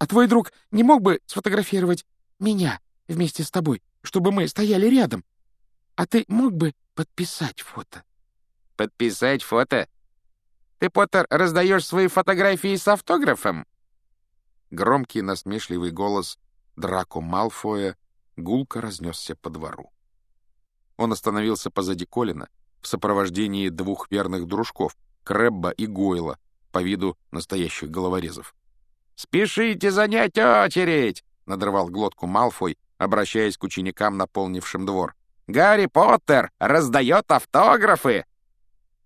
А твой друг не мог бы сфотографировать меня вместе с тобой, чтобы мы стояли рядом? А ты мог бы подписать фото?» «Подписать фото? Ты, Поттер, раздаешь свои фотографии с автографом?» Громкий насмешливый голос Драко Малфоя гулко разнесся по двору. Он остановился позади Колина в сопровождении двух верных дружков, Крэбба и Гойла, по виду настоящих головорезов. «Спешите занять очередь!» — надрывал глотку Малфой, обращаясь к ученикам, наполнившим двор. «Гарри Поттер раздает автографы!»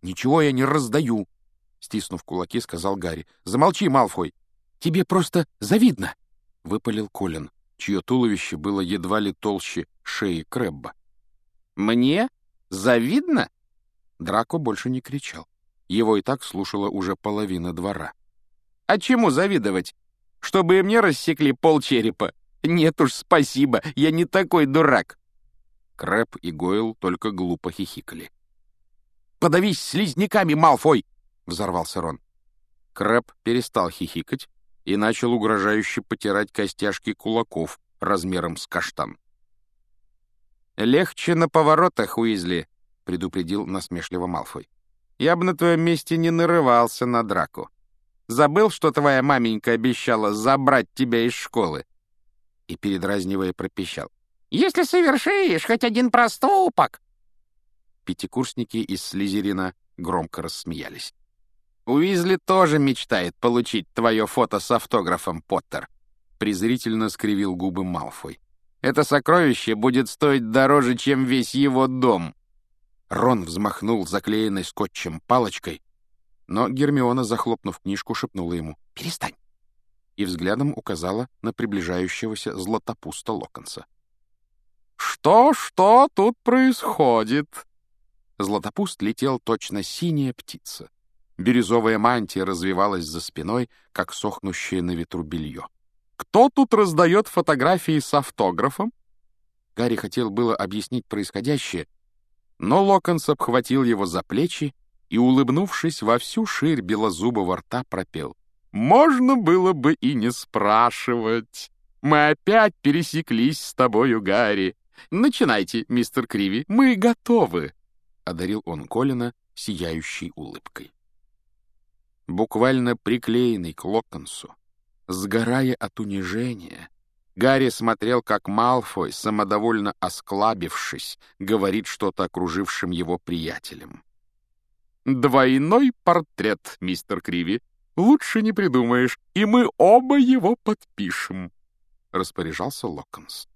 «Ничего я не раздаю!» — стиснув кулаки, сказал Гарри. «Замолчи, Малфой!» «Тебе просто завидно!» — выпалил Колин, чье туловище было едва ли толще шеи Крэбба. «Мне? Завидно?» Драко больше не кричал. Его и так слушала уже половина двора. «А чему завидовать? Чтобы и мне рассекли полчерепа? Нет уж, спасибо, я не такой дурак!» Крэб и Гойл только глупо хихикали. «Подавись слизняками, Малфой!» — взорвался Рон. Крэб перестал хихикать и начал угрожающе потирать костяшки кулаков размером с каштан. «Легче на поворотах, Уизли», — предупредил насмешливо Малфой. «Я бы на твоем месте не нарывался на драку. Забыл, что твоя маменька обещала забрать тебя из школы?» И, передразнивая, пропищал. «Если совершишь хоть один проступок!» Пятикурсники из Слизерина громко рассмеялись. «Уизли тоже мечтает получить твое фото с автографом, Поттер», — презрительно скривил губы Малфой. Это сокровище будет стоить дороже, чем весь его дом». Рон взмахнул заклеенной скотчем палочкой, но Гермиона, захлопнув книжку, шепнула ему «Перестань!» и взглядом указала на приближающегося златопуста Локонса. «Что-что тут происходит?» Златопуст летел точно синяя птица. Бирюзовая мантия развивалась за спиной, как сохнущее на ветру белье. Кто тут раздает фотографии с автографом?» Гарри хотел было объяснить происходящее, но Локонс обхватил его за плечи и, улыбнувшись во всю ширь белозубого рта, пропел. «Можно было бы и не спрашивать. Мы опять пересеклись с тобою, Гарри. Начинайте, мистер Криви, мы готовы», — одарил он Колина сияющей улыбкой. Буквально приклеенный к Локонсу, Сгорая от унижения, Гарри смотрел, как Малфой, самодовольно осклабившись, говорит что-то окружившим его приятелям. «Двойной портрет, мистер Криви. Лучше не придумаешь, и мы оба его подпишем», — распоряжался Локонс.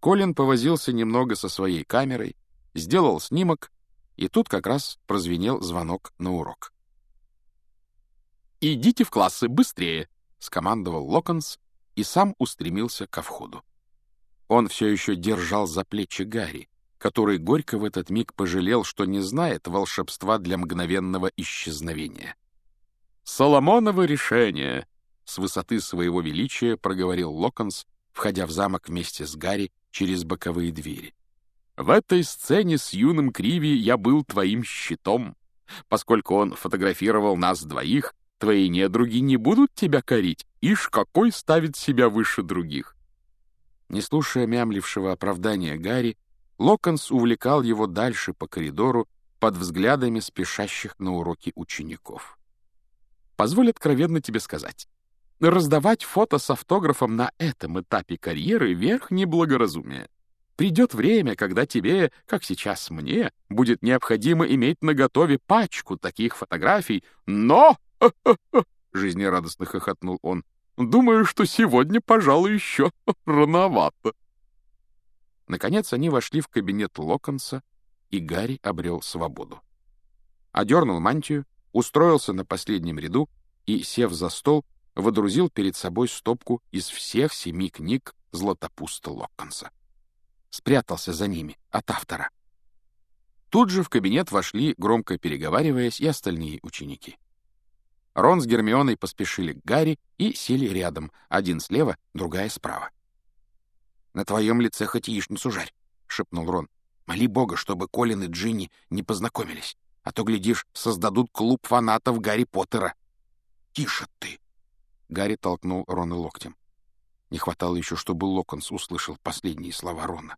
Колин повозился немного со своей камерой, сделал снимок, и тут как раз прозвенел звонок на урок. «Идите в классы, быстрее!» — скомандовал Локонс и сам устремился ко входу. Он все еще держал за плечи Гарри, который горько в этот миг пожалел, что не знает волшебства для мгновенного исчезновения. «Соломоново решение!» — с высоты своего величия проговорил Локонс, входя в замок вместе с Гарри через боковые двери. «В этой сцене с юным Криви я был твоим щитом. Поскольку он фотографировал нас двоих, Твои недруги не будут тебя корить, ишь какой ставит себя выше других. Не слушая мямлившего оправдания Гарри, Локонс увлекал его дальше по коридору под взглядами спешащих на уроки учеников. Позволь откровенно тебе сказать. Раздавать фото с автографом на этом этапе карьеры — верх неблагоразумия. Придет время, когда тебе, как сейчас мне, будет необходимо иметь наготове пачку таких фотографий, но жизнерадостно хохотнул он. «Думаю, что сегодня, пожалуй, еще рановато». Наконец они вошли в кабинет Локонса, и Гарри обрел свободу. Одернул мантию, устроился на последнем ряду и, сев за стол, водрузил перед собой стопку из всех семи книг Златопуста Локонса. Спрятался за ними от автора. Тут же в кабинет вошли, громко переговариваясь, и остальные ученики. Рон с Гермионой поспешили к Гарри и сели рядом, один слева, другая справа. «На твоем лице хоть яичницу жарь», — шепнул Рон. «Моли Бога, чтобы Колин и Джинни не познакомились, а то, глядишь, создадут клуб фанатов Гарри Поттера». «Тише ты!» Гарри толкнул Рона локтем. Не хватало еще, чтобы Локонс услышал последние слова Рона.